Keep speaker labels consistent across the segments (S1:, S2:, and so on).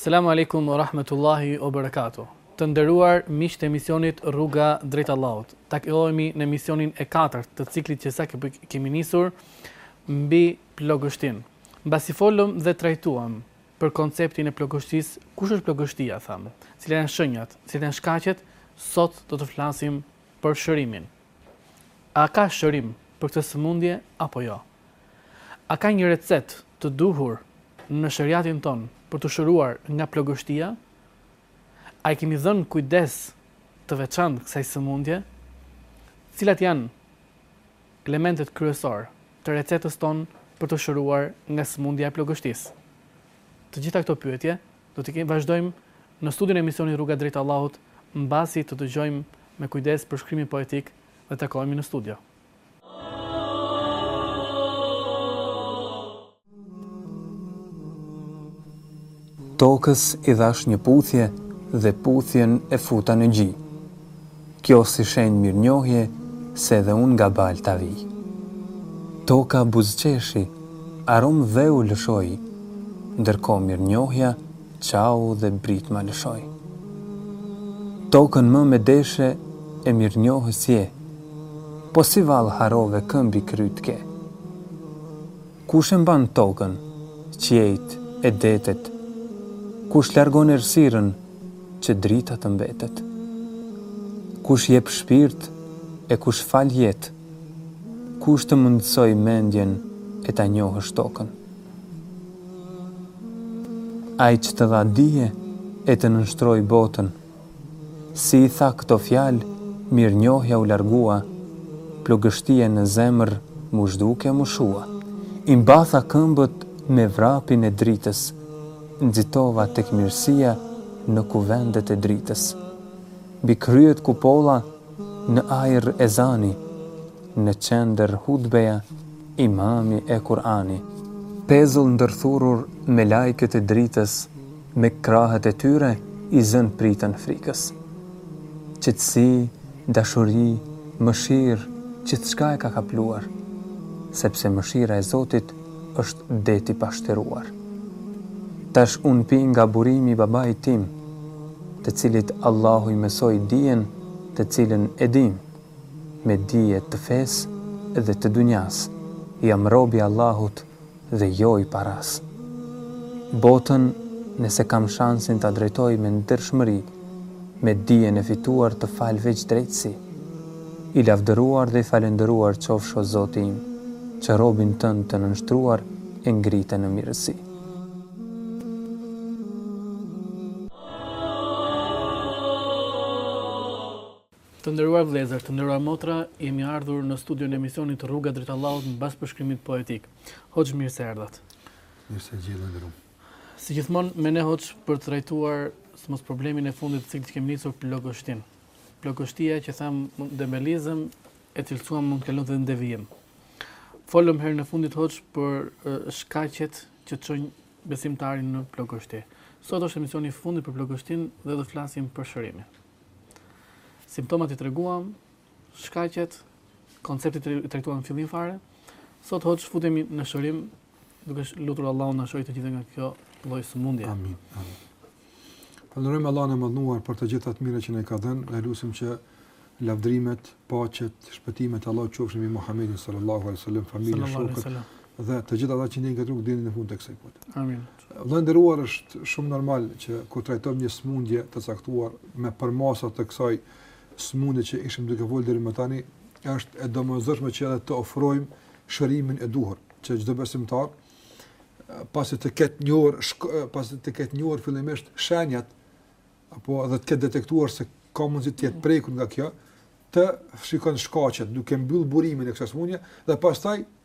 S1: Selamu Alejkum ue Rahmetullahi ue Berekatuhu. Të nderuar miq të emisionit Rruga drejt Allahut. Takohemi në emisionin e katërt të ciklit që sa kemi nisur mbi plogështin. Mbasi folëm dhe trajtuam për konceptin e plogështisë, kush është plogështia, thamë, cilat janë shenjat, cilat janë shkaqet, sot do të flasim për shërimin. A ka shërim për këtë sëmundje apo jo? A ka një recetë të duhur në sheriatin tonë për t'u shëruar nga plogështia? A i kemi dhënë kujdes të veçantë kësaj sëmundje? Cilat janë elementet kryesorë të recetës tonë për t'u shëruar nga sëmundja e plogështisë? Të gjitha këto pyetje Do t'i kemi, vazhdojmë në studion e emisionit Rruga drejt Allahut mbasi të dëgjojmë me kujdes përshkrimin poetik dhe takohemi në studio.
S2: Tokës i dhashë një puthje dhe puthjen e futa në gji. Kjo si shenjë mirënjohje se dhe unë nga balta vij. Toka buzëqeshi, aromë dheu lëshoi, ndërkohë mirënjohja qau dhe britma lëshoi. Tokën mëmë deshe e mirënjohës je, po si vallë harrove kë mbi krye ke. Kush e mban tokën, qiejtë e detet, kush largon errësirën që drita të mbetet? Kush jep shpirt e kush fal jetë, kush të mundësoi mendjen e ta njohësh tokën? Ai që të dha dije e të nënshtroi botën, Si i tha këto fjalë, mirënjohja u largua, plogështia në zemër m'u zhduk e m'u shua. I mbatha këmbët me vrapin e dritës, nxitova tek mirësia në kuvendet e dritës. Mbi kryet kupolla, në ajër ezani, në qendër hutbeja, imami e Kur'ani. Pezull ndërthurur melaikët e dritës, Me krahët e tyre i zënë pritën frikës. Qetësi, dashuri, mëshirë, gjithçka e ka kapluar, sepse mëshira e Zotit është det i pashteruar. Tash unë pi nga burimi i babait tim, të cilit Allahu i mësoi dijen të cilën e dimë, me dije të fesë dhe të dunjasë. Jam rob i Allahut dhe jo i parasë. Botën nëse kam shansin ta drejtoj me ndershmëri, me dijen e fituar të fal veç drejtësi. I lavdëruar dhe i falënderuar qofsh o Zoti im, që robin tënd të nënshtruar e ngrite në mirësi.
S1: Të nderuar vëllezër, të nderuara motra, jemi ardhur në studion e emisionit Rruga drejt Allahut mbas përshkrimit poetik. Hoxhë mirë se erdhët.
S3: Mirë se ju gjej i nderuar.
S1: Si gjithmonë me ne hoxhë për të trajtuar sidomos problemin e fundit të cilin kemi nisur plogështinë. Plogështia që thamë dembelizëm e cilësuam mund të kalojë dhe në devijim. Folëm herën e fundit hoxhë për shkaqet që çojnë besimtarin në plogështi. Sot është emisioni i fundit për plogështinë dhe do të flasim për shërimin. Simptomat i treguam, shkaqet, konceptet i trajtuam në fillim fare. Sot hoxhë futemi në shërim duke lutur Allahun të na shërojë të gjithë nga kjo lloj sëmundje.
S3: Amin. Amin. Falënderojmë Allahun e madhëruar për të gjitha të mirat që na ka dhënë. E lusim që lavdrimet, paqet, shpëtimet e Allahut qofshin mbi Muhamedin sallallahu alaihi wasallam, familjen e shokët dhe të gjithë ata që ndjekin këtë rrugë deri në fund të kësaj bote.
S1: Amin.
S3: Vëlla i nderuar është shumë normal që kur trajtojmë një sëmundje të caktuar me përmasa të kësaj sëmundje që ishim duke folur deri më tani, është e domosdoshme që edhe të ofrojmë shërimin e duhur që çdo besimtar pasi të ketë njohur pasi të ketë njohur fillimisht shenjat apo edhe të ketë detektuar se ka mundësi të jetë prekur nga kjo, të shikon shkaqet duke mbyll burimin e kësaj sëmundje dhe pastaj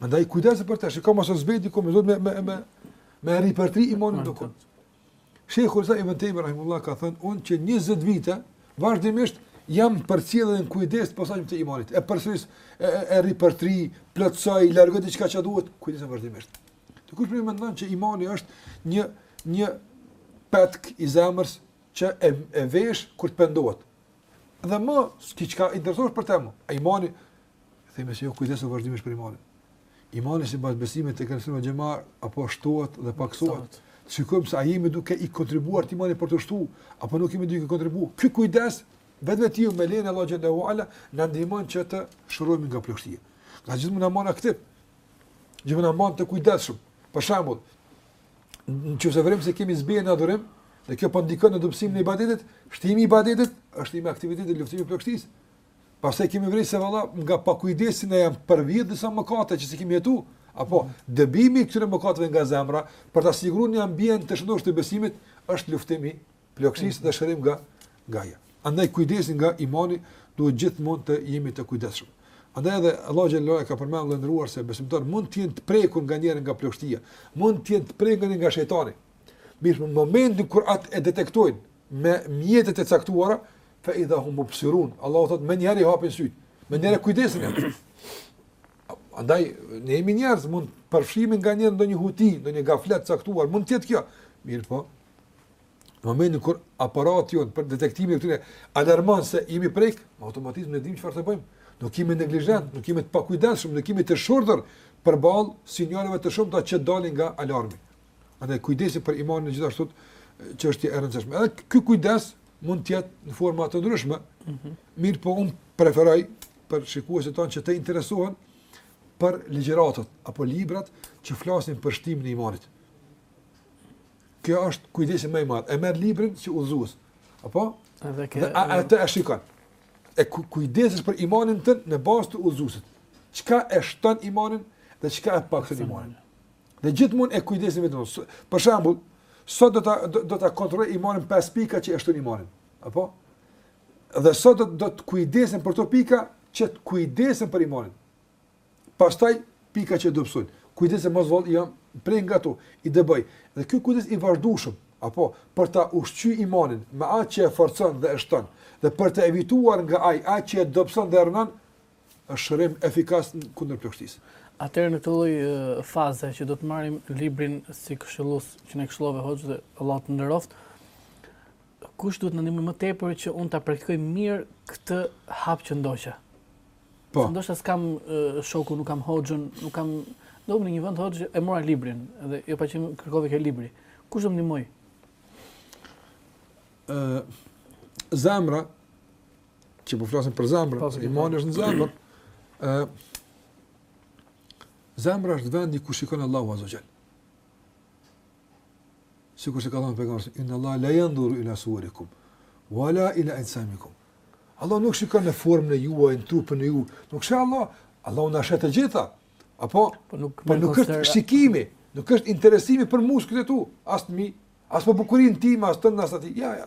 S3: Andaj kujdesu për të, shikoj mos u zbeh diku me e me me me me ripërtëri imanin diku. Shejhul Islam ibn Tejmije rahimehullah ka thënë unë që 20 vite vazhdimisht jam përcjellës në kujdes pas imanit. E përsëris e, e, e ripërtërij, plotësoj, largoj diçka që duhet, kujdes vazhdimisht. Dikush mund mendon që imani është një një petk i zemrës që e, e vesh kur të pendohet. Dhe më, s'ke çka dertosh për të më? Imani Themi se jo kujdesu vazhdimisht për imanin. Imani sipas besimit të Ehli Sunetit dhe xhematit, po shtohet dhe pakësohet. Shikojmë se a jemi duke i kontribuar te imani për ta shtu, apo nuk jemi duke i kontribuar. Ky kujdes, vetvetiu me lejen e Allahut xhele ue ala, na ndihmon që të shërohemi nga plogështia. Nga gjithmonë na mban aktiv, gjithmonë na mban të kujdesshëm. Për shembull, në qoftë se vërejmë se kemi zbehje në adhurim, dhe kjo po ndikon po në dobësimin e ibadetit, shtimi i ibadetit është një aktivitet i luftimit të plogështisë. Pastaj kemi vërejt se valla nga pakujdesi na janë përvjedh disa mëkate që s'i kemi vjetu, apo mm. dëbimi i këtyre mëkateve nga zemra për ta siguruar një ambient të shëndoshë të besimit është luftim i plogështisë mm. dhe shërim nga nga ajo. Andaj kujdesi nga imani duhet gjithmonë të jemi të kujdesshëm. Andaj edhe Allah xhallahu ka përmendur dhe nderuar se besimtarët mund të jenë të prekur nga njëri nga plogështia, mund të jenë të prekur nga shejtani. Mirë, në momentin kur atë e detektojnë, me mjete të caktuara, fa idha hum mubsirun. Allahu thot menjëherë i hapin syt. Menjëherë kujdesen. Andaj ne jemi njerëz, mund të përfshihemi nga një ndonjë huti, ndonjë gaflet i caktuar, mund të jetë kjo. Mirëpo në momentin kur aparati jon për detektimin e këtyre alarmon se jemi prek, automatizmi, ne dimë çfarë të bëjmë. Nuk jemi neglizhent, nuk jemi të pakujdesshëm, nuk jemi të shurdhër përballë sinjaleve të shumta që dalin nga alarmi. Andaj kujdesi për imanin gjithashtu çështje e rëndësishme. Edhe ky kujdes mund të jetë në forma të ndryshme. Mm -hmm. Mirëpo un preferoj për shikuesit tonë që të interesohen për ligjëratat apo librat që flasin për shtimin e imanit. Kjo është kujdesi më i madh. E merr librin si udhëzues. Apo? Edhe ke. Atë e shikon. E kujdesesh për imanin tënd në bazë të udhëzuesit. Çka e shton imanin dhe çka e pakson imanin? Dhe gjithmonë e kujdesim veten. Për shembull, sot do ta do ta kontrolloj imanin 5 pika që e shton imanin. Apo? Dhe sot do do të kujdesem për to pika që të kujdesem për imanin. Pastaj pika që dobsojnë. Kujdesem mos vall jam prek nga to i dëboj. Dhe ky kujdes i vazhdueshëm, apo për ta ushqy imanin me atë që e forcon dhe e shton dhe për të evituar nga ai atë që e dobëson dhe rrënon, është shërim efikas kundër plogështisë.
S1: Atëherë në këtë lloj faze që do të marrim librin si këshillues që na këshillove hoxh dhe Allah të nderoftë, kush duhet të ndihmojë më tepër që unë ta praktikoj mirë këtë hap që ndoqa. Po. Ndoshta s'kam shokun, nuk kam hoxhën, nuk kam do në një vend hoxhë e mora librin dhe e pash që kërkove ke libri. Kush do më ndihmojë?
S3: Ë Zemra që po flasim për zemrën, po, imani është në zemër. Ë Zemra është vendi ku shikon Allahu Azza wa Jall. Sikurse ka thënë pejgamberi, "Inna Allah la yanzuru ila suwarikum wala ila ajsamikum." Allah nuk shikon në formën e juaj, në trupin e juaj. Nuk shikon Allah, Allahu na i sheh të gjitha. Apo, po nuk, po nuk është shikimi, nuk është interesimi për muskujt e tu. As mi, as për bukurin time, as tënde, as ati. Ja, ja.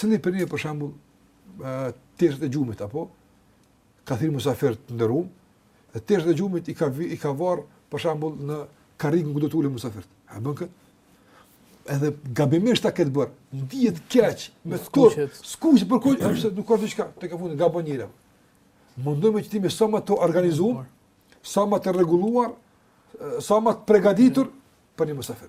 S3: Qoftë për një, për shambull, teshët e gjumit, apo, ka thirë musafir të nderum, dhe teshët e gjumit i ka, i ka varë, për shambull, në karrigen ku do të ulë musafir. A bën këtë? Edhe gabimisht ta ketë bërë, ndjehet keq, me turp, skuqet për kujtë, e nuk ka të keqe, tek e fundit, gabon njeri. Mundohemi që të jemi sa ma të organizuar, sa ma të rregulluar, sa ma të pregatitur, për një musafir.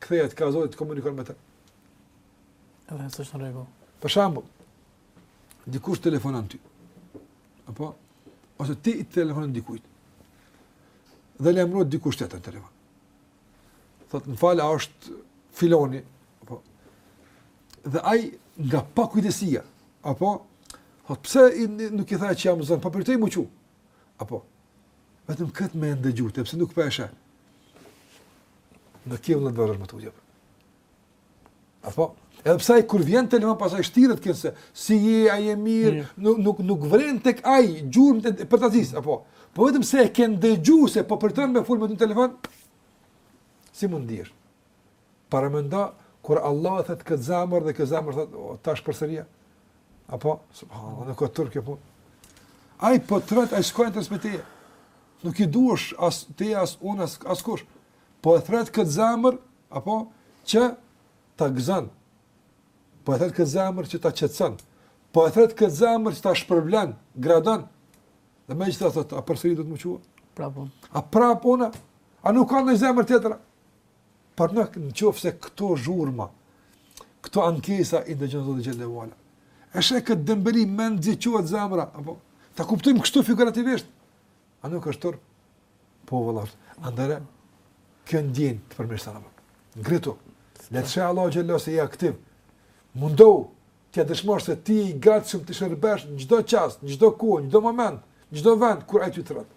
S3: kthehet ka Zoti të komunikon me të.
S1: Edhe nëse është në rregull.
S3: Për shembull, dikush të telefonon ty. Apo ose ti i telefonon dikujt. Dhe lajmërohet dikush tjetër në telefon. Thot, "Më fal, a është filani." Apo dhe ai nga pakujdesia, apo thot, "Pse,, nuk i the që jam zon, po përtoj me u çu." Apo Vetëm këtë me e ndëgju, të pëse nuk për po e sheh. Në kje vëllë të vërësh më të ujë. Apo, edhe pse ai kur vjen te telefoni, pastaj shtiret kënë se, si je, a je mirë, mm. nuk, nuk, nuk vren tek ai gjurmë të përtacisë, apo. Po vetëm se e ke ndëgju, se po përton me fol me ty në telefon, si u ndire. Paramendo kur Allahu e thrret këtë zemër dhe kjo zemër thot tash përsëri, a. Apo subhanallahu nuk kish turp kjo punë. Ai po t'thrret, ai s'ka nevojë të respektojë. Nuk i duhesh as ti as unë as askush. Po e thrret këtë zemër apo që ta gëzon. Po e thrret këtë zemër që ta qetëson. Po e thrret këtë zemër që ta shpërblen, gradon. Dhe megjithatë thot, a përsëri do të më çojë?
S1: Prapë unë.
S3: A prapë unë? A nuk ka ndonjë zemër tjetër? Por në qoftë se këto zhurma, këto ankesa i ndëgjon Zoti Xhel-le ve Ala, e sheh këtë dembeli mezi çohet zemra, apo, ta kuptojmë kështu figurativisht, a nuk është turp? Po, vëlla i nderuar, kjo ndjenë të përmirëson veten. Ngritu, le të sheh Allahu Xhel-le ve Ala se je aktiv, mundohu, t'ia dëshmosh se ti je i gatshëm të shërbesh në çdo çast, në çdo kohë, në çdo moment, në çdo vend, kur ai ty të
S1: thrret.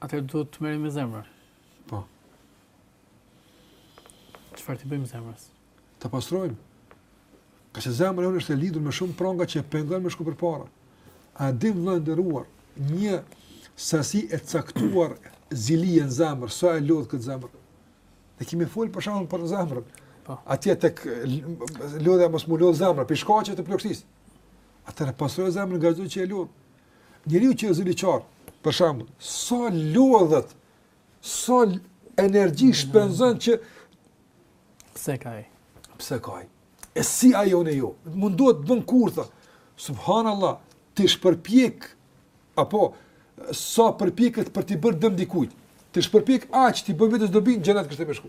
S1: Atëherë duhet të merremi me zemrën.
S3: Po.
S1: Çfarë t'i bëjmë zemrës?
S3: Ta pastrojmë. Ngase zemra jonë është e lidhur me shumë pranga që e pengon me shku përpara. A din, vëlla i nderuar, një sasi e caktuar zilie në zemër, sa e lodh këtë zemër. Ne kemi fol për shembull për zemrën. Po. Atje tek lodhja mos mu lodh zemra, për shkaqe të plogështisë. Atëherë pastroje zemrën nga çdo gjë që e lodh. Njeriu që është ziliqar, për shembull, sa lodhet, sa energji mm. shpenzon që
S1: pse ka ai?
S3: Pse ka ai? E pse ai e unë jo? Mundohet të bën kurtha. Subhanallahu, t'ish përpjek apo sa përpjeket për t'i bërë dëm dikujt. T'ish përpjek aq t'i bën vetes dobi, n'xhenet kishte me shku.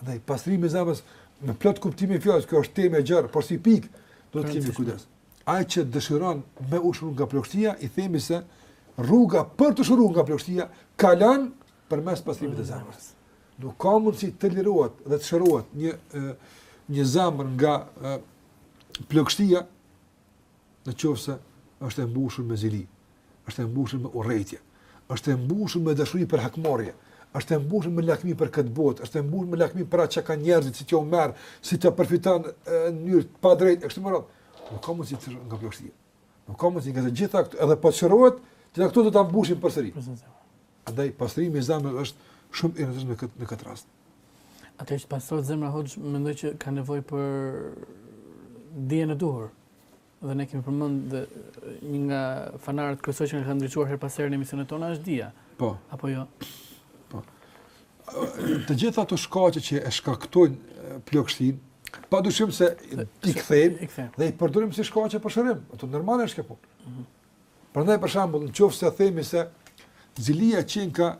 S3: Andaj pastrimi i zemrës me plot kuptimin e fjalës, kjo është temë e gjerë, por si pikë do të kemi kujdes. Ai që dëshiron me u shëruar nga plogështia, i themi se rruga për t'u shëruar nga plogështia kalon përmes pastrimit të zemrës. Nuk ka mundësi të lirohet dhe të shërohet një një zemër nga plogështia në qoftë se është e mbushur me zili, është e mbushur me urrejtje, është e mbushur me dashuri për hakmarrje, është e mbushur me lakmi për këtë botë, është e mbushur me lakmi për atë që kanë njerëzit si t'u merr, si të përfiton në mënyrë të padrejtë kështu me radhë. Nuk ka mundësi të nga plogështia. Nuk ka mundësi nga të gjitha këto, edhe po çlirohet, të gjitha këto do ta mbushin përsëri. Andaj pastrimi i zemrës është shumë i rëndësishëm në këtë në këtë rast.
S1: Atë që pastrohet zemra hoxhë mendoj që ka nevojë për dijen e duhur. dhe ne kemi përmend një nga fanarët kryesorë që kanë ndriçuar herë pas here në emisionet tona është dija.
S3: Po.
S1: Apo jo?
S3: Po. Të gjitha ato shkaqe që e shkaktojnë plogështinë, pa dyshim se i kthejmë dhe i përdorim si shkaqe për shërim. Ato normale është kjo, po. Mhm. Prandaj për shembull, nëse themi se zilia qenka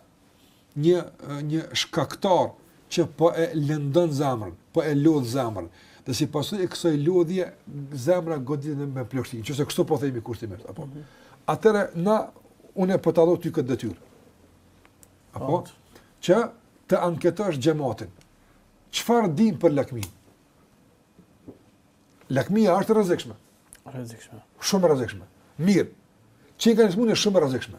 S3: Një një shkaktar që po e lëndon zemrën, po e lodh zemrën. Dhe si pasojë e kësaj lodhje, zemra goditet me, me plogështi. Nëse kështu po themi kushtimisht, apo. Mm -hmm. Atëherë na unë po ta dhoj ty këtë detyrë. Apo jo, që të anketosh xhematin. Çfarë din për lakminë? Lakmia është rrezikshme.
S1: Rrezikshme.
S3: Shumë rrezikshme. Mirë. Qenka sëmundje shumë rrezikshme.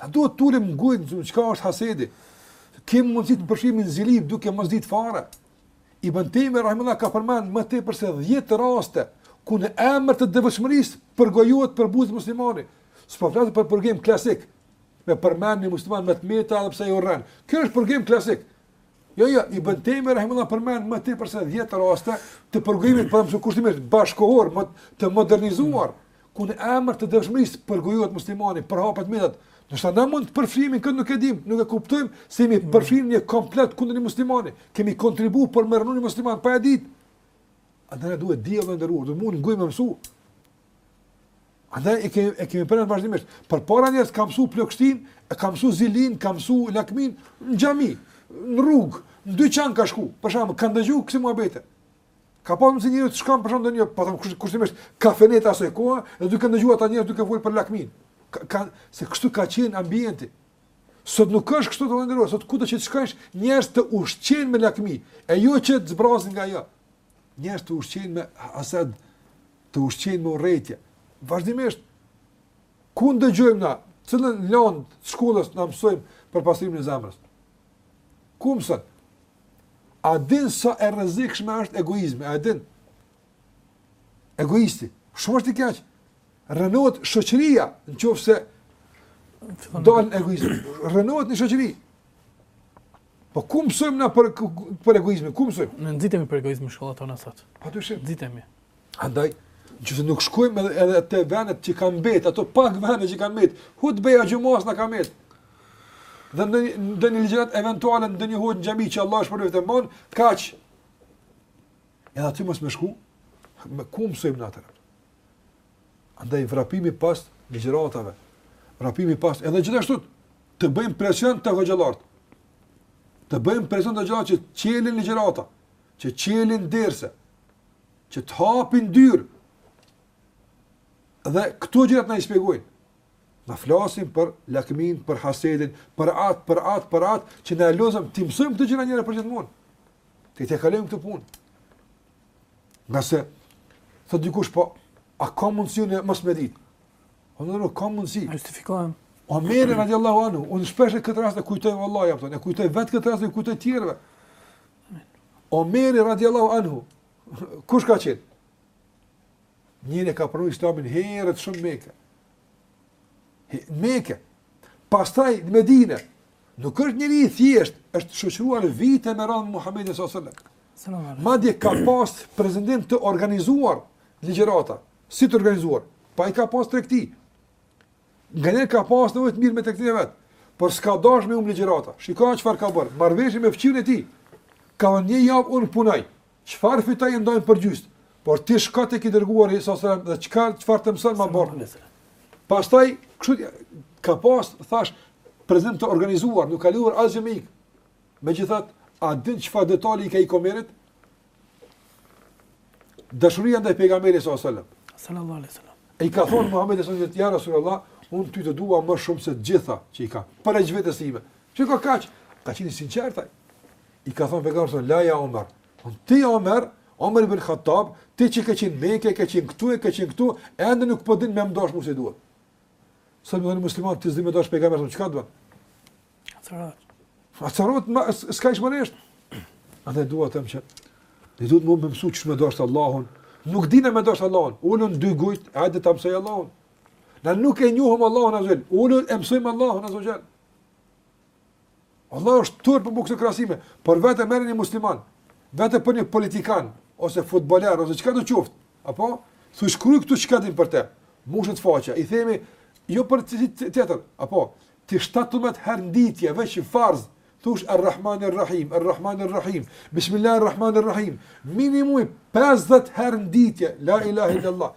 S3: A duhet të ulemi në guj, të mësojmë çka është hasedi? Kemi mundësi të përfshihemi në zili duke mos ditë fare. Ibn Tejmije, rahimehullah ka përmend më tepër se 10 raste, ku në emër të devotshmërisë përgojohet, përbuzet muslimani. S'po flas për përgojim klasik, me përmend një musliman me të meta edhe pse i urren. Ky është përgojim klasik. Jo, jo, Ibn Tejmije rahimehullah përmend më tepër se 10 raste të përgojimit për mësu kushtimisht bashkëkohor më të modernizuar ku në emër të devotshmërisë përgojohet muslimani, përhapen të metat. Domethënë mund të përfshihemi këtu nuk e dimë, nuk e kuptojmë se jemi mm. përfshirë në një komplot kundër një muslimani. Kemi kontribuar për me rrënu një musliman pa e ditë. Andaj na duhet dija, të nderuar, dhe me u ul në guj me mësu. Andaj e kemi e kemi përmend vazhdimisht. Përpara njerëz ka mësu plogështinë, e ka mësu zilinë, ka mësu lakminë në xhami, në rrugë, në dyqan ka shku. Për shembull, ka ndëgju kësi muhabete. Ka mundësi njeri të shkon për shembull ndonjë, po them kushtimisht kafenet asaj kohe, dhe duke ndëgjuar ata njerëz duke fol për lakminë. Ka, ka se kështu ka qenë ambienti. Sot nuk është kështu të nderuar, sot kudo që të shkojsh njerëz të ushqejnë me lakmi, e jo që të zbrazin nga ajo. Njerëz të ushqejnë me hased, të ushqejnë me urrejtje. Vazhdimisht ku ndëgjojmë na, cilën lëndë të shkollës na mësojmë për pastrimin e zemrës? Ku mëson? A din sa i rrezikshëm është egoizmi? A din? Egoisti, shumë është i keq. Rrënohet shoqëria, në qoftë se del egoizmi, rrënohet një shoqëri. Po ku mësojmë na për për egoizmin? Ku mësojmë?
S1: Ne nxitemi për egoizmin në shkollat tona sot.
S3: Pa dyshim.
S1: Nxitemi.
S3: Andaj, që nuk shkojmë edhe, edhe te vendet që kanë mbet, ato pak vende që kanë mbet, hutbeja e xhumasë na ka mbet. Dhe në, në një ligjëratë eventuale, në një hoxhë në xhami që Allahu e shpërbleftë e mban, kaq, edhe aty mos me shku, me ku mësojmë ne atëherë. Andaj vrapimi pas ligjëratave, vrapimi pas edhe gjithashtu të bëjmë presion te hoxhallarët. Të bëjmë presion te hoxhallarët që t'çelin ligjërata, që t'çelin derse, që të hapin dyer. Dhe këto gjërat t'na i shpjegojnë. Na flasin për lakminë, për hasedin, për atë, për atë, për atë që na lazëm t'i mësojmë këto gjëra një herë për gjithmonë. Ta kalojmë këtë punë. Ngase, thotë dikush, po, a ka mundësi unë mos me ditë? O i nderuar, ka mundësi.
S1: A justifikohem.
S3: Omeri, radijallahu anhu, unë shpesh këtë rast e kujtoj vallahi, e kujtoj, i kujtoj vetes këtë rast u kujtoj tjerëve. Omeri, radijallahu anhu, kush ka qenë? Njeri, e ka pranu islamin herët shumë n'Mekë. Mekë. Pastaj në Medine, Nuk është njeri i thjeshtë, e ka shoqëruar vite me radhë Muhammedin sallallahu alaihi wasallam. Madje ka pas prezentim të organizuar ligjërata, si të organizuar, po ai ka pas tregti. Nganjëherë ka pas nevojë t'mirret me tregti vetë, por s'ka dash me humb ligjërata. Shiko çfarë ka bërë, marrëveshje me fqinjin e tij. Ka nga një javë unë punoj, Çfarë fitoj i ndajmë për gjysmë? Por ti shko tek i dërguari s.a.s. dhe çka çfarë të mëson ma bart. Pastaj kështu ka pas thash prezencë të organizuar, nuk ka lejuar asgjë me i ik. Megjithatë, a din çfarë detali i ka ik Omerit? Dashuria ndaj pejgamberit s.a.s.
S1: Sallallahu alaihi wasallam.
S3: Ai i ka thonë Muhamedit s.a.s. ja Rasulullah, unë ty të dua më shumë se të gjitha që i kam, përveç vetes sime. Shiko kaq? Ka qenë i sinqertë. I ka thënë pejgamberi s.a.s. ja Omer, thon ti Omer, Omer ibn Khattab, ti që ke qenë n'Mekë, ke qenë këtu e ke qenë këtu, ende nuk po din me m'dasht mua si duhet. Sot me i thënë një muslimani, ti s'di me dasht pejgamberin, çka do?
S1: Atëherë.
S3: Atëherë më s'ka ish më nesër. Andaj dua të them që ti duhet me të mësu qysh me dasht Allahun. Nuk dinë me dasht Allahun. Ulu n'dy gjunjë, hajde ta mësoj Allahun? Na nuk e njohim Allahun azze ve xhel. Ulu e mësojmë Allahun azze ve xhel. Vallahi është turp me këso krahasime, por vetëm merrni një musliman, vetëm për një politikan ose futboler ose çka do qoftë, apo thu shkruaj këtu çka din për të. Mushet faqja, i themi jo për të tjetër, apo ti 17 herë nditje veç si farz, thosh Ar-Rahman Ar-Rahim, Ar-Rahman Ar-Rahim, Bismillah Ar-Rahman Ar-Rahim, minimumi 50 herë nditje, la ilahe illallah.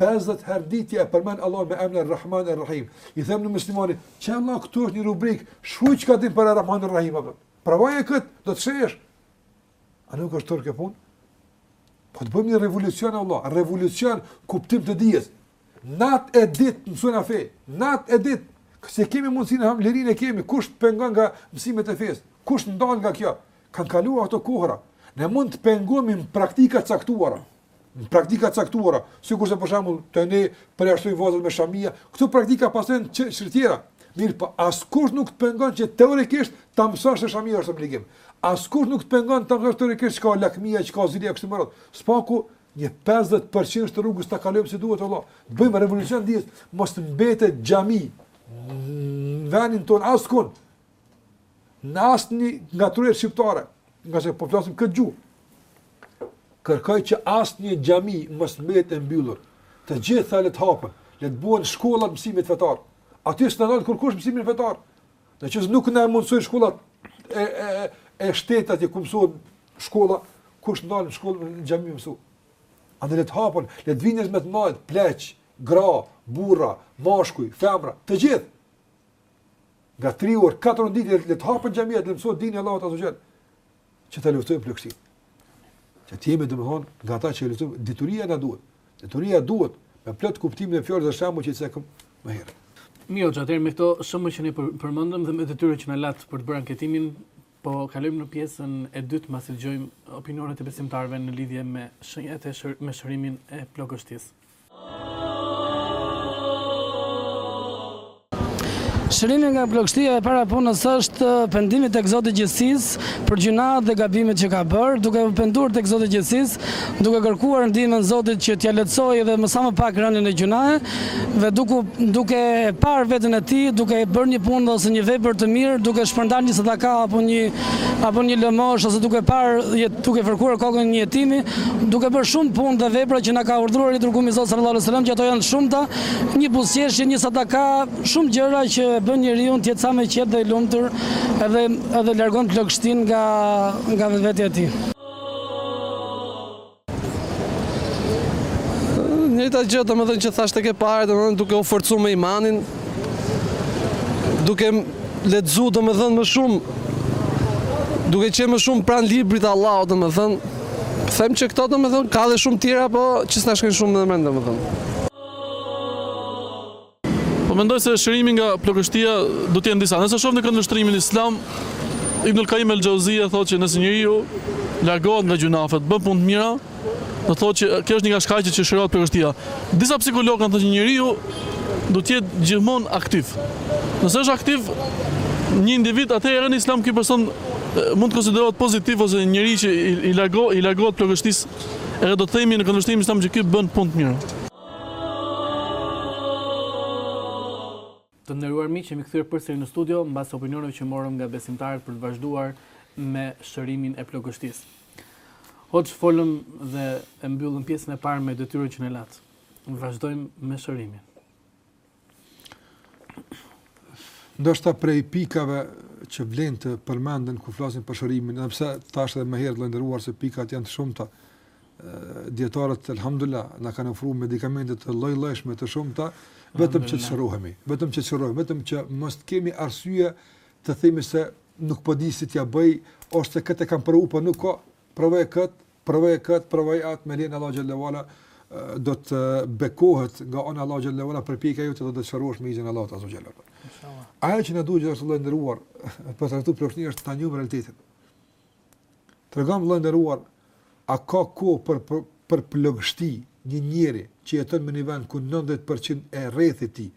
S3: Pesëdhjetë herë ditje e përmend Allahun me emrin Rahman e Rahim. I themi një muslimani, "Qe vëlla, këtu është një rubrikë, shkruaj çka din për Rahman e Rahim apo." Provoje kët, do të shesh. A nuk është turp kjo punë? Po të bëjmë një revolucion vëlla, revolucion në kuptim të dijes. Nat e dit mësojmë fe, nat e dit. Se kemi mundësinë hem lirinë e kemi, kush të pengon nga mësimet e fesë? Kush të ndal nga kjo? Kanë kaluar ato kohëra. Ne mund të pengohemi në praktika të caktuara. Në praktika të caktuara, sikurse për shembull të na përjashtojnë vajzat me shamia, këto praktika pasojnë që, çështje tjera. Mirëpo, po, askush nuk të pengon që teorikisht ta mësosh se shamia është obligim. Askush nuk të pengon ta mësosh teorikisht çka lakmia, çka zilia kështu me radhë. Së paku një 50% të rrugës ta kalojmë si duhet vëlla. Të bëjmë revolucion dijes, mos të mbetet xhami në vendin tonë askund. në asnjë nga trojet shqiptare, ngase po flasim këtë gjuhë. Kërkoj që asnjë xhami mos mbetet e mbyllur. Të gjitha le të hapen, le të bëhen shkolla të mësimit fetar. Aty s'na ndal kurkush mësimin fetar. Në qoftë se nuk na mundësojnë shkollat e e e shtetit që të mësohet në shkolla, kush na ndal në shkollë në xhami me mësu. Ato le të hapen, le të vinë fëmijë, të mëdhenj, pleq, gra, burra, mashkuj, femra, të gjithë. Nga 3 orë, 4 orë në ditë le të hapet xhamia le të mësohet dini i Allahut azze ve xhel. Që ta luftojmë plogështinë. Që të jemi domthon nga ata që luftojmë dituria na duhet. Dituria duhet me plot kuptimin e fjalës dhe shembujt që i cekëm më herët.
S1: Mirë pra, atëherë me këto shembuj që ne përmendëm dhe me detyrën që na latë për të bërë anketimin, po kalojmë në pjesën e dytë pasi dëgjojmë opinionet e besimtarëve në lidhje me shenjat e shër, me shërimin e plogështisë.
S4: Shërimi nga plogështia e para punës është pendimi tek Zoti i Gjithësisë për gjynahet dhe gabimet që ka bërë, duke u penduar tek Zoti i Gjithësisë, duke kërkuar ndihmën e Zotit që t'ia lehtësojë edhe me sa më pak rënien në gjynahe dhe duke duke e parë veten e tij, duke bërë një punë ose një vepër të mirë, duke shpërndarë një sadaka apo një apo një lëmoshë ose duke parë duke fërkuar kokën e një jetimi, duke bërë shumë punë dhe vepra që na ka urdhëruar i dërguar i Zotit sallallahu alejhi ve sellem që ato janë të shumta, një buzëqeshje, një sadaka, shumë gjëra që e bën njeriun të jetë sa më i qetë dhe i lumtur edhe edhe largon plogështinë nga nga vetvetja e
S5: tij. E njëjta gjë domethënë që thashë tek e para, domethënë duke u forcu me imanin, duke lexuar domethënë më shumë duke qenë më shumë pranë librit të Allahut domethënë them që këto domethënë ka edhe shumë të tjera po që s'na shkojnë shumë në mend domethënë
S6: Po mendoj se shërimi nga plogështia do të jenë disa. Nëse shohim në këndvështrimin islam, Ibnul Kajjim el-Xheuzije thotë që nëse njeriu largohet nga gjynahet, bën punë të mira, Do të thotë që kjo është një nga shkaqet që shërohet plogështia. Disa psikologë kanë thënë që njeriu duhet të jetë gjithmonë aktiv. Nëse është aktiv një individ, atëherë në Islam ky person mund të konsiderohet pozitiv ose njeri që i largo i largohet plogështisë, edhe do të themi në këndvështrimin islam që ky bën punë të mira.
S1: Të nderuar miq, jemi kthyer përsëri në studio mbas opinioneve që morëm nga besimtarët për të vazhduar me shërimin e plogështisë. Hoxhë folëm dhe e mbyllëm pjesën e parë me detyrën që na lat. Vazhdojmë me shërimin.
S3: Ndoshta prej pikave që vlen të përmenden kur flasim për shërimin, edhe pse thashë edhe më herët vëlla i nderuar se pikat janë të shumta, Dijetarët elhamdulilah na kanë ofruar medikamente të lloj-llojshme të shumta, vetëm që të shërohemi, vetëm që të shërohemi, vetëm që mos të kemi arsye të themi se nuk po di si t'ia bëj ose këtë kam provu po nuk ka, provoje kët, provoje kët, provoje at me lejen e Allahut xhele ue ala do të bekohet nga ana e Allahut xhele ue ala një pikë ajo që do të shërohesh me izin e Allahut azza xhelalu. Inshallah. Ajo që na duhet vëlla i nderuar, po sa këtu plotësisht është ta njohim realitetin. Tregom vëlla i nderuar, a ka kohë për për plogështi një njeri që jeton me një vend ku 90% e rrethit të tij,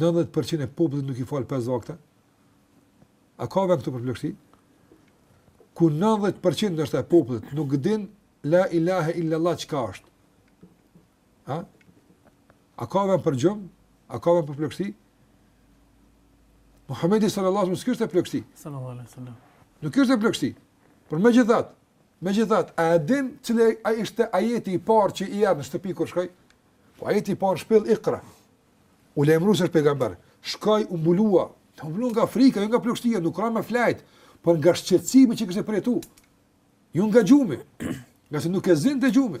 S3: 90% e popullit nuk i fal pesë vakte? A ka vend këtu për plogështi? Ku 90% ndoshta e popullit nuk din la ilaha illallah çka është. Ha? A ka vend për gjumë? A ka vend për plogështi? Muhammedi sallallahu alaihi wasallam s'kishte plogështi.
S1: Sallallahu alaihi wasallam.
S3: Nuk kishte plogështi. Por megjithatë, megjithatë, a e din cili ai ishte ajeti i parë që i erdh në shtëpi kur shkoi? Po ajeti i parë në shpellë Iqra. U lajmërua se është pejgamber, shkoi u mbulua, u mbulua nga frika, jo nga plogështia, nuk ra me fjet, por nga shqetësimi që kishte përjetu. Jo nga gjumi, ngase nuk e zinte gjumi.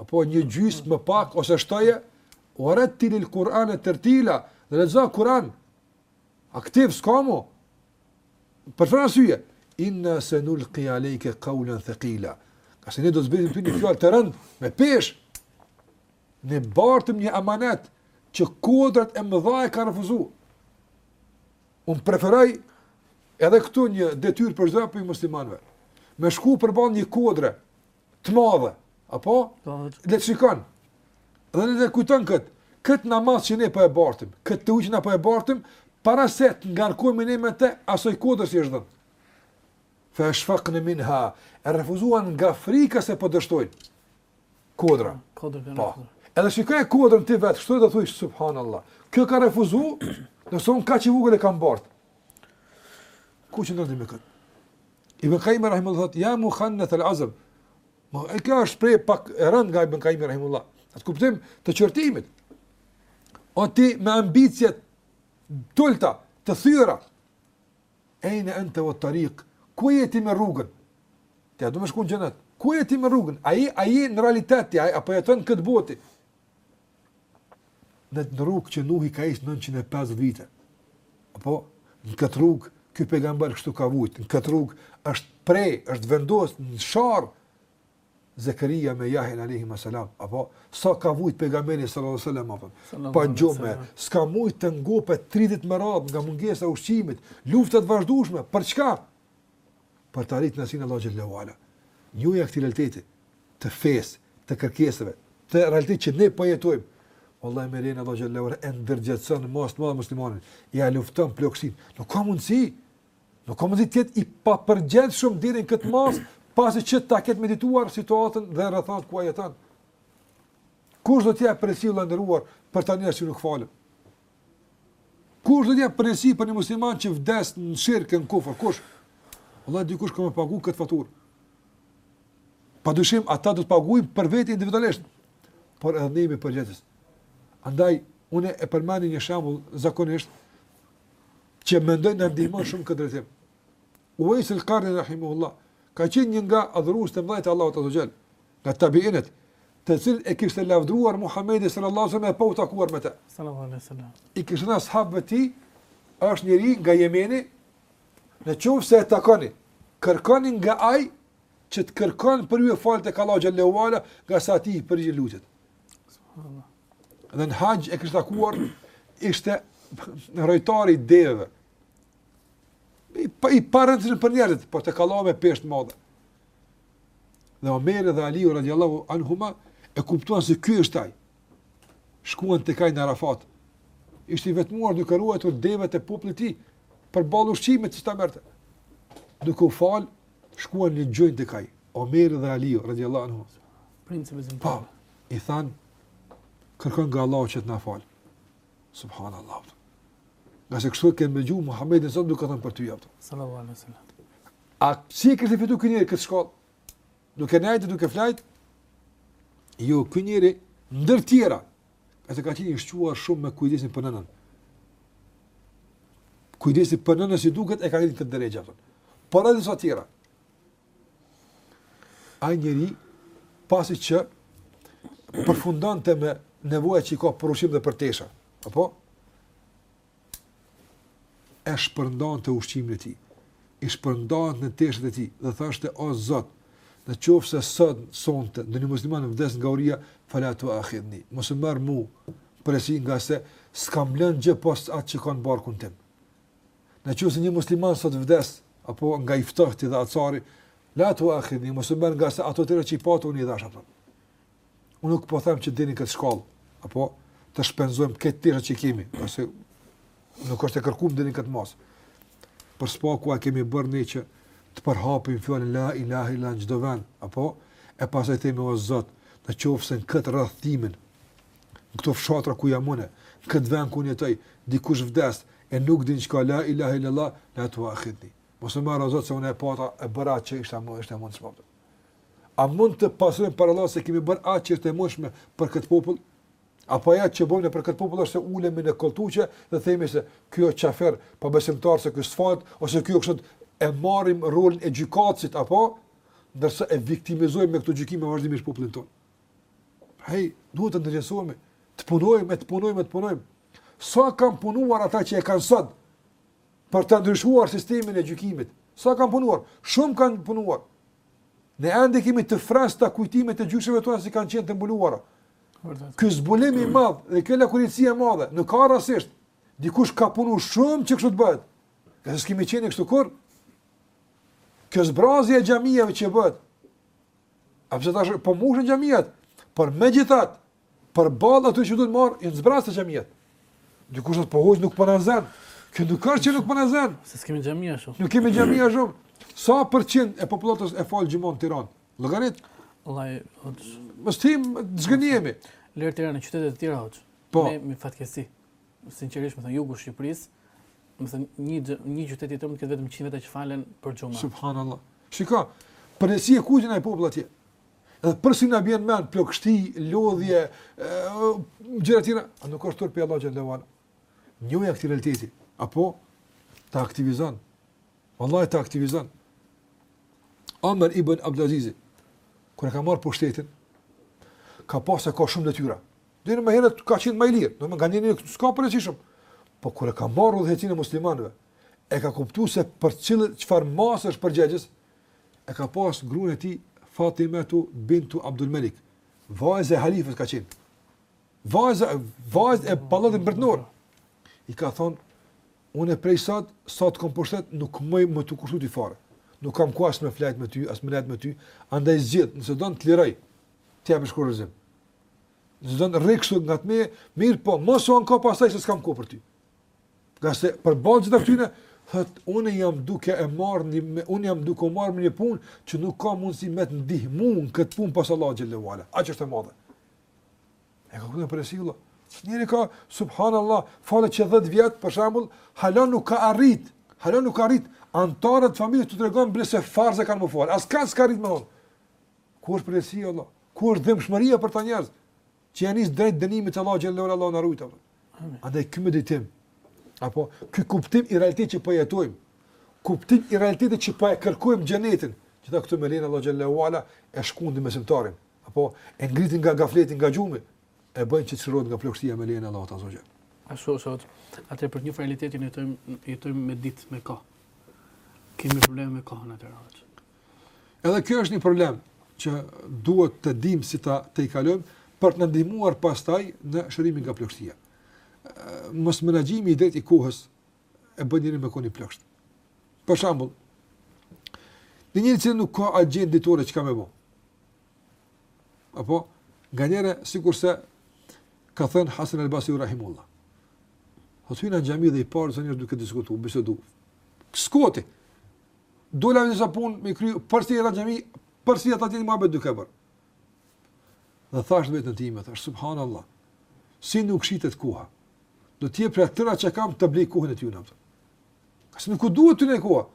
S3: apo një gjysmë më pak ose shtoje ue rettilil Kur'ane tertila dhe lexo Kur'an aktiv zgjohu për çfarë arsye inna sanulqi alayka qawlan thaqila ngase ne do të zbritim ty një fjalë të rëndë me pesh ne bartëm një amanet që kodrat e mëdha e kanë refuzuar unë preferoj edhe këtu një detyrë për çdo prej muslimanëve me shku përballë një kodre të madhe. Apo? Po. Le të shikon. Dhe le të kujton kët. Kët namaz që ne po e bartim, kët din që ne po e bartim para se të ngarkohemi ne me të, asaj kodrës i është dhënë. Fa ashfaqna minha, e refuzuan nga frika se po dështojnë. Kodra.
S1: Kodra.
S3: Po. Edhe shikoj kodrën ti vet, çka do thuash subhanallahu. Kjo ka refuzuar, e unë kaq i vogël e kam bart. Ku, ç'ndodhi me kët? Ibn Qayyim rahimullahu thotë ja mukhannath al-azm. Ama kjo shprehje pak e rënd nga Ibn Qayyim rahimullahu. Në kuptim të qortimit. O ti me ambicie t'ulta, të thyra. Ejne ente vet-tariq, ku je ti me rrugën? Ti a do me shku në xhenet. Ku je ti me rrugën? A je, a je në realitet ti, a, a po jeton këtë botë ti? në një rrugë që Nuhi ka nejt 950 vite. Apo, në këtë rrugë, ky pejgamber kështu ka vujtë, në këtë rrugë, është pre, është vendosë në sharë, Zekërija me Jahin alayhima salam, apo sa ka vujt pejgamberi sallallahu alaihi wasallam apo pa gjumë, s'ka mujt të ngopet tri ditë me radhë nga mungesa e ushqimit, lufta të vazhdueshme, për çka? për të arritë kënaqësinë e Allahut xhel-le ve ala. Njohja e këtij realiteti të fesë, të kërkesave, të realitetit që ne po jetojmë, wallahi me lejen e Allahut xhel-le ve ala e ndërgjegjëson në masë të madhe muslimanin, ia lufton plogështinë. Nuk ka mundësi. Nuk ka mundësi të jetë i papërgjegjshëm deri në këtë masë, pasi që ta ketë medituar situatën dhe rrethanat ku ai jeton. Kush do të japë përgjegjësi, vëlla i nderuar, për këta njerëz që nuk falen. Kush do të jap përgjegjësi për një musliman që vdes në shirk e në kufër? Kush? Vallahi dikush ka me pagu këtë faturë. Padyshim ata do të paguajnë për vete individualisht, por edhe ne jemi përgjegjës. Andaj unë e përmend një shembull zakonisht që mendoj na ndihmon shumë në këtë drejtim. Uwais al-Qarni rahimahullah ka qenë një nga adhuruesit e mëdhtë Allahut azze ve xhel, nga tabiinët, Të cilin e kishte lavdruar Muhamedi sallallahu alejhi ve sellem pa u takuar me të.
S1: Sallallahu alejhi ve sellem.
S3: I kishte thënë ashabëve të tij, është njëri nga Jemeni, në qoftë se e takoni, kërkoni nga ai që të kërkon për ju falje tek Allahu xhel-le ve ala, ngase atij i përgjigjet lutja. Dhe në haxh e kishte takuar, ishte një rojtar i deveve. I, pa, i parëndësishëm për njerëzit, por tek Allahu me peshë të madhe. Dhe Omeri dhe Aliu radiallahu anhuma e kuptuan se ky është ai. Shkuan tek ai në Arafat. Ishte i vetmuar duke ruajtur devet e popullit tij përballë ushqimit që e merrte. Duke u falë, shkuan ngjit tek ai. Omeri dhe Aliu radiallahu anhuma. Princi me zimë. Pa, i thanë, kërkon nga Allah që të na falë. Subhanallahu. Ngase kështu e kemi dëgju Muhammedin duke thënë për ty.
S1: Sallallahu alaihi sallam.
S3: A si e kishte fitu ky njeri këtë shkallë? Duke nejtë, duke flajtë? Jo, ky njeri, ndër tjera, e të ka qenë i shquar shumë me kujdesin për nënën. Kujdesi për nënën si duket e ka qenë kjo derexhe. Por edhe sa tjera. Ai njeri, pasi që përfundonte me nevoja që i ka për ushqim dhe për tesha. Apo? e shpërndante ushqimin e tij, i shpërndante teshat e tij dhe thoshte o Zot, në qoftë se sot sonte ndonjë musliman vdes nga uria, fala tu akhidni, mos më merr mu përgjegjësi ngase s'kam lënë gjë pos atë që kam n'barkun tim. Në qoftë se një musliman sot vdes apo nga i ftohti dhe acari, la tu akhidni, mos më merr ngase ato të tëra që i patë unë i dhash ato. Unë nuk po them që deri në këtë shkallë, apo të shpenzojmë të tëra që kemi, ose nuk është e kërkuar deri në këtë masë. Por së paku a kemi bërë ne që të përhapim fjalën la ilaha illa në çdo vend, apo e pastaj themi o Zot, në qoftë se në këtë rreth temin, në këto fshatra ku jam unë, në këtë vend ku jetoj, dikush vdes e nuk din çka la ilaha illa Allah, la tu akhidni. Mos më merr o Zot se unë e pata e bëra atë që ishte më e mundshme. A mund të pasojmë për Allah se kemi bërë atë që është e mundshme për këtë popull? Apo ajo që bëjmë për këtë popull është të ulemi në kolltuqe dhe themi se ky është qafir, pabesimtar se ky sfat ose ky është e marrim rolin e gjykatësit apo ndërsa e viktimizojmë me këto gjykime vazhdimisht popullin tonë. Hej, duhet të ndërgjesohemi, të punojmë, të punojmë, të punojmë. Sa kanë punuar ata që e kanë sot? për të ndryshuar sistemin e gjykimit. Sa kanë punuar? Shumë kanë punuar. Ne ende kemi të freskëta kujtimet e gjysheve tona si kanë qenë të mbuluara. Ky zbulim i madh dhe kjo lakuriqësi e madhe, nuk ka rastësisht. Dikush ka punu shumë që kështu të bëhet. Ne s'kemi qenë kështu kurrë. Kjo zbrazje e xhamive që bëhet. Edhe pse tash po mbushen xhamiat? Por megjithatë, Përballë atyre që duhet të marrë, janë të zbrazëta xhamiat. Dikush thotë po hoxhë nuk po na zën. Kjo nuk ka që nuk po na zën.
S1: Se s'kemi xhamia ashtu.
S3: Nuk kemi xhamia ashtu. Sa për qind e popullatës e fal xhumanë n'Tiranë? Llogarit.
S1: Vallahi, hoxhë.
S3: Mos të zhgënjehemi.
S1: Lëre Tiranën në qytete të tjera hoxhë.
S3: Po.
S1: Me, me fatkeqësi. Sinqerisht, me thënë jugu i Shqipërisë, me thënë një një qytet i tërë mund të ketë vetëm 100 veta që falen për xhuma.
S3: Subhanallahu. Shiko, përgjegjësi e kujt ai popull atje. Edhe përsëri na bjen neve plogështi, lodhje, gjëra të tjera, a nuk është turp prej Allahut xhelle ue ala. Njohja e këtij realiteti, apo ta aktivizon. Wallahi ta aktivizon. Omer ibn Abdulaziz kur e ka marr pushtetin, ka pasur kaq shumë detyra. Dhe më herët ka qenë më i lirë, domethënë nuk ka qenë përgjegjës. Po kur e ka marrë udhëheqjen e muslimanëve, e ka kuptuar se për çfarë masë është përgjegjës, e ka pas gruan e tij Fatimetu bintu Abdul Malik, vajza e halifës ka qenë. Vajza vajzë e pallatit mbretëror. I ka thonë, unë prej sot sa të kom pushtet nuk muj me t'u kushtu ty fare. Nuk kam kohë as me flajt me ty, as me lajt me ty, andaj zgjidh, nëse don të liroj. Të jap shkurorëzim. Nëse don rri kështu ngat meje, mirëpo, mos u anko pastaj se s'kam kohë për ty. Ngase përballë gjitha këtyne, thotë, unë jam duke u marrë me një, unë jam duke u marrë me një punë që nuk ka mundësi me të ndihmu në këtë punë pos Allah xhelle ue ala. A ç'është e madhe? E ka këtë në përgjegjësi. Njeri ka, subhanallah, falet qe dhjetë vjet, për shembull, hala nuk ka arrit, hala nuk ka arrit, antarët e familjes t'u tregon bile se farz e kanë me u falë, as kaq s'ka arrit me u thonë. Ku është përgjegjësia? Ku është dhembshmëria për ata njerëz? që janë nisë drejt dënimit të Allahut xhelle ue ala Allahu na rujt apo. Andaj ky meditim apo ky kuptim i realitetit që po jetojmë, kuptim i realitetit që po e kërkojmë xhenetin, që të dy këto me lejen e Allahut xhelle ue ala e shkundin besimtarin, apo e ngritin nga gafleti nga gjumi, e bën që të shërohet nga plogështia me lejen e Allahut azze ue xhel.
S1: Ashtu sot, atëherë për një realitet e jetojmë jetojmë me ditë me kohë. Kemi probleme me kohën atëherë.
S3: Edhe kjo është një problem që duhet të dimë si ta tejkalojmë për të na ndihmuar pastaj në shërimin nga plogështia. Mos menaxhimi i drejtë i kohës e bën njerin me kon i plogësht. Për shembull, një njeri i cili nuk ka agjendë ditore çka me bë. Apo nganjëherë sikurse ka thënë Hasan al-Basri rahimullah. Thotë hyna në xhami dhe i pashë disa njerëz duke diskutuar, biseduar. S'koti. Dola një punë, me kry, përsëri erdha te xhamia, përsëri ata të njëjtin muhabet duke bërë. Dhe thashë në veten time, thashë, subhanallah, si nuk shitet koha, do t'i jap atyre pare që kam të blej kohën e tyne. Pasi nuk u duhet atyne koha.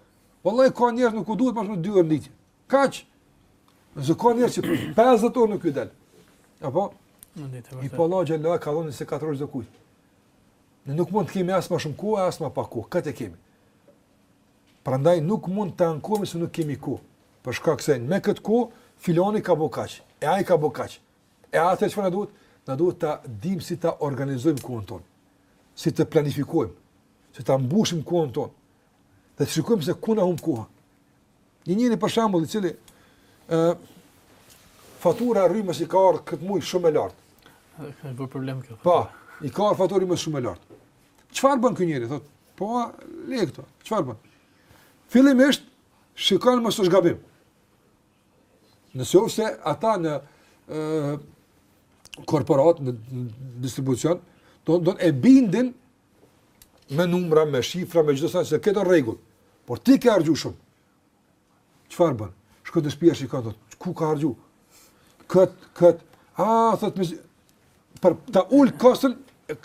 S3: Wallahi, ka njerëz nuk u duhet ma shumë dy orë n'ditë. Kaq? Ndërsa ka njerëz që 50 orë nuk ju dalin. Apo? Po Allah xhelle ue ala ka dhonë 24 orë secilit. Ne nuk mund të kemi as ma shumë kohë, as ma pak kohë. Këtë e kemi. Prandaj nuk mund të ankohemi se nuk kemi kohë, për shkak se me këtë kohë filani ka bo kaq, e ai ka bo kaq. E atë çfarë na duhet? Na duhet ta dimë si ta organizojmë kohën tonë, si të planifikojmë, si ta mbushim kohën tonë. Dhe të shikojmë se ku na humb koha. Një njeri për shembull i cili ë fatura e rrymës i ka ardhur këtë muaj shumë e lartë.
S1: Ka një problem kjo.
S3: Po, i ka ardhur fatura e rrymës shumë e lartë. Çfarë bën ky njeri? Thot, po le këtu. Çfarë bën? Fillimisht shikon mos është gabim. Nëse ata në ë korporat në distribucion do ta bindin me numra, me shifra, me çdo send se këtu rregull. Por ti ke harxhu shumë. Çfarë bën? Shkon në shtëpi shikon thot, ku kam harxhu? Kët, kët. Ah, thot për ta ul koston,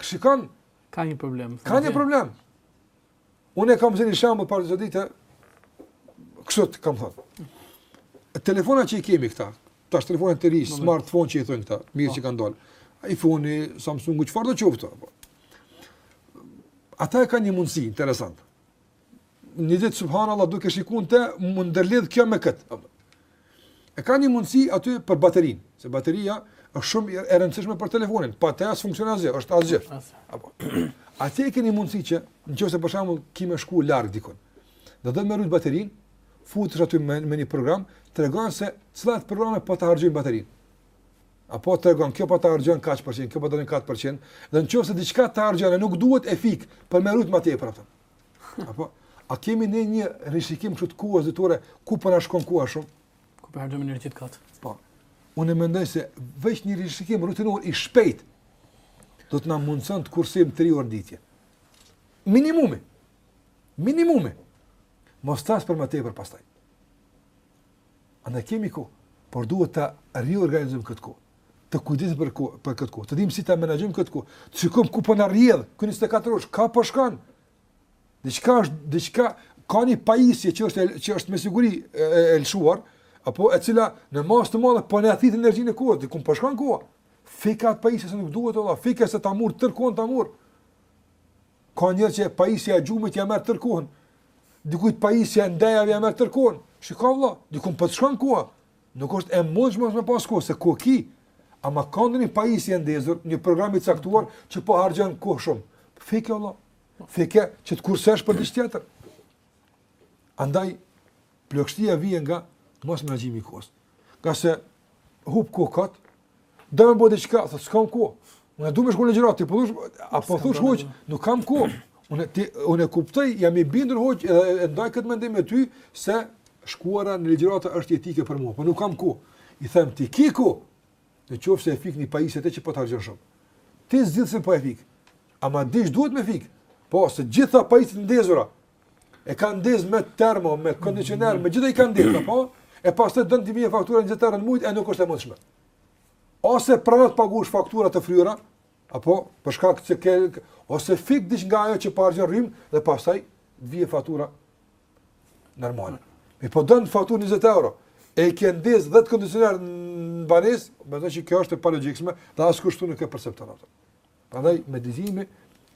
S3: shikon?
S1: Ka një problem.
S3: Ka një problem. Unë kam zënë shemb për çdo ditë. Kështu të kam thot. Telefona që i kemi këta, tash telefonat e ri, smartphone që i thonë këta, mirë që po kanë dalë. iPhone, Samsung, çfarë do të qoftë. Ata e kanë një mundësi interesante. një ditë subhanallahu duke shikuar tha mund ndërlidh kjo me kët. E ka një mundësi aty për baterin, se bateria është shumë e rëndësishme për telefonin, pa te as funksionon asgjë, është asgjë. Apo. Aty e ke një mundësi që nëse për shembull ke me shku larg dikun. Do me rujt baterin, futesh aty me, me një program, tregon se cilat programe po të harxhojnë baterin. Apo tregon kjo po të harxhon kaq përqind, kjo po të harxhon kaq përqind, dhe nëse diçka të harxhon e nuk t'duhet e fik, për me rujt më tepër atë. Apo, a kemi ne një rishikim kështu të kohës ditore, ku po na shkon koha shumë?
S1: Ku po harxhojmë energjitë kot?
S3: Po, unë e mendoj se veç një rishikim rutinor i shpejt, do të na mundëson të kursim tri orë në ditë. Minimumi. Minimumi. Mos t'flas për më tepër pastaj. A ne kemi kohë, por duhet ta riorganizojmë këtë kohë. Të kujdesemi për ko, për këtë kohë. Të dimë si ta menaxhojmë këtë kohë. Të shikojmë ku po na rrjedh ky 24 orësh, ka po shkon. Diçka është, diçka ka një pajisje që është që është me siguri e, e lëshuar, apo e cila në masë të madhe po na thith energjinë e kohës, diku po shkon koha. Fike atë pajisje se nuk t'duhet vlla, fike se ta mur tër kohën ta mur. Ka njerëz që pajisja e gjumit ja merr tër kohën. Dikujt pajisja e ndejave ja merr tër kohën. Shiko vlla, dikun po të shkon koha. Nuk është e mundshme që mos me pas kohë, se kohë ki. Ama ka një pajisje e ndezur, një program i caktuar që po harxhon kohë shumë. Fike vlla, fike që të kursesh për një tjetër. Andaj, plogështia vjen nga mosmenaxhimi i kohës. Nga se hup kohë kot, Do me bo diçka, thotë, s'kam kohë. Unë e du me shku në ligjërata, ti pëllush, po a po thush hoxhë, nuk kam kohë. Unë, ti, unë e kuptoj, jam i bindur hoxhë, e, e ndaj këtë mendim me ty, se shkuara në ligjërata është jetike për mua, po nuk kam kohë. I them ti, ki kohë? Në qofë se e fik një pajisje që po ta harxhon shumë. Ti zgjidh se ça po e fik. Ama diç duhet me fik. Po, se gjitha pajisjet e ndezura, E ka ndez me termo, me kondicioner, me gjithë i ka ndez, apo? E pastaj don ti më fakturën gjithë tërën mujt e nuk është e mundshme. Ose prano t'paguash faktura të fryra, apo për shkak se ke ose fik diç nga ajo që po ha rrymë dhe pastaj vjen fatura normale. Mi po don faturë 20 euro e ke ndez 10 kondicioner në banesë, besoj që kjo është e palogjikshme, dhe askush këtu nuk e percepton atë. Prandaj meditimi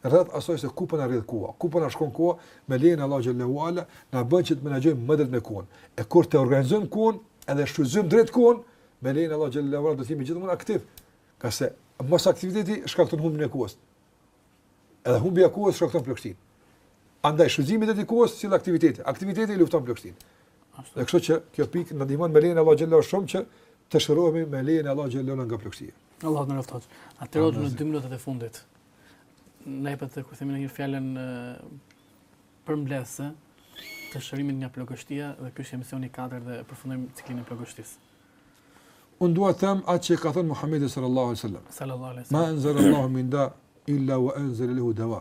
S3: rreth asaj se ku po na rrjedh koha, ku po na shkon koha, me lejen e Allahu xhallahu ala, na bën që të menaxhojmë më drejt me kohën. E kur të organizojmë kohën, edhe shfrytëzojmë drejt kohën, me lejen e Allahu xhallahu ala do të jemi gjithmonë aktiv. Ngase mosaktiviteti shkakton humbjen e kohës. Edhe humbja e kohës shkakton plogështinë. Andaj shfrytëzimi i kohës sjell aktivitet, aktiviteti e lufton plogështinë. Dhe kështu që kjo pikë na ndihmon me lejen e Allahu xhallahu shumë që të shërohemi me lejen e Allahu xhallahu nga plogështia.
S1: Allahu na e lehtësoftë. Atëherë në 2 minutat e fundit. Ne jepet të kujtojmë një fjalë përmbledhëse të shërimit nga plogështia dhe ky është emisioni 4 dhe përfundojmë ciklin e plogështisë.
S3: Unë dua të them atë që ka thënë Muhamedi sallallahu alaihi wasallam.
S1: Sallallahu alaihi wasallam.
S3: Ma anzala Allahu min da illa wa anzala lahu dawa.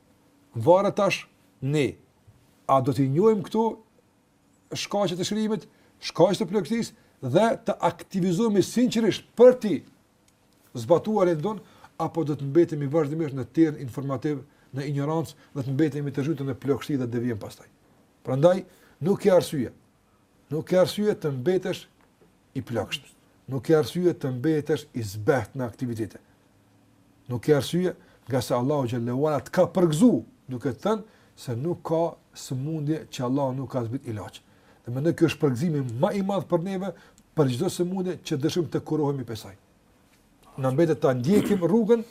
S3: varet tash ne a do t'i njohim këto shkaqe të shërimit, shkaqe të plogështisë dhe të aktivizohemi sinqerisht për t'i zbatuar, a e, apo do të mbetemi vazhdimisht në terr informativ, në injorancë, dhe të mbetemi të zhytun në plogështi dhe devijim pastaj. Prandaj, nuk ke arsye, Nuk ke arsye të mbetesh i plogësht. Nuk ke arsye të mbetesh i zbehtë në aktivitete. Nuk ke arsye, ngase Allahu xhallahu ala të ka përgëzu, duke të thënë se nuk ka sëmundje që Allahu nuk ka zbrit ilaç. Dhe mendoj ky është përgëzimi më i madh për neve për çdo sëmundje që dëshirojmë të kurohemi prej saj. Na mbetet ta ndjekim rrugën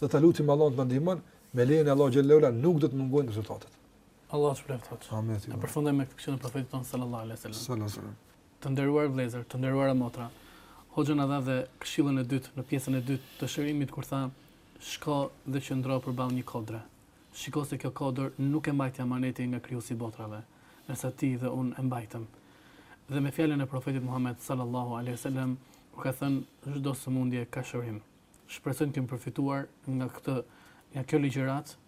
S3: dhe ta lutim Allahun të na ndihmon me lejen e Allahu xhallahu ala nuk do të mungojnë rezultatet.
S1: Allah të shpërbleftë
S3: hoxhë.
S1: Amin edhe ty. Ta përfundojmë me këtë, e profetit tonë sallallahu alaihi wasallam.
S3: Sallallahu alaihi wasallam.
S1: Të nderuar vëllezër, të nderuara motra. Hoxha na dha dhe këshillën e dytë në pjesën e dytë të shërimit kur tha shko dhe qëndro përballë një kodre. Shiko se kjo kodër nuk e mbajti amanetin nga krijuesi i botrave, ndërsa ti dhe unë e mbajtëm. Dhe me fjalën e profetit Muhammed sallallahu alaihi wasallam kur ka thënë çdo sëmundje ka shërim. Shpresojmë të kemi përfituar nga këtë nga kjo ligjëratë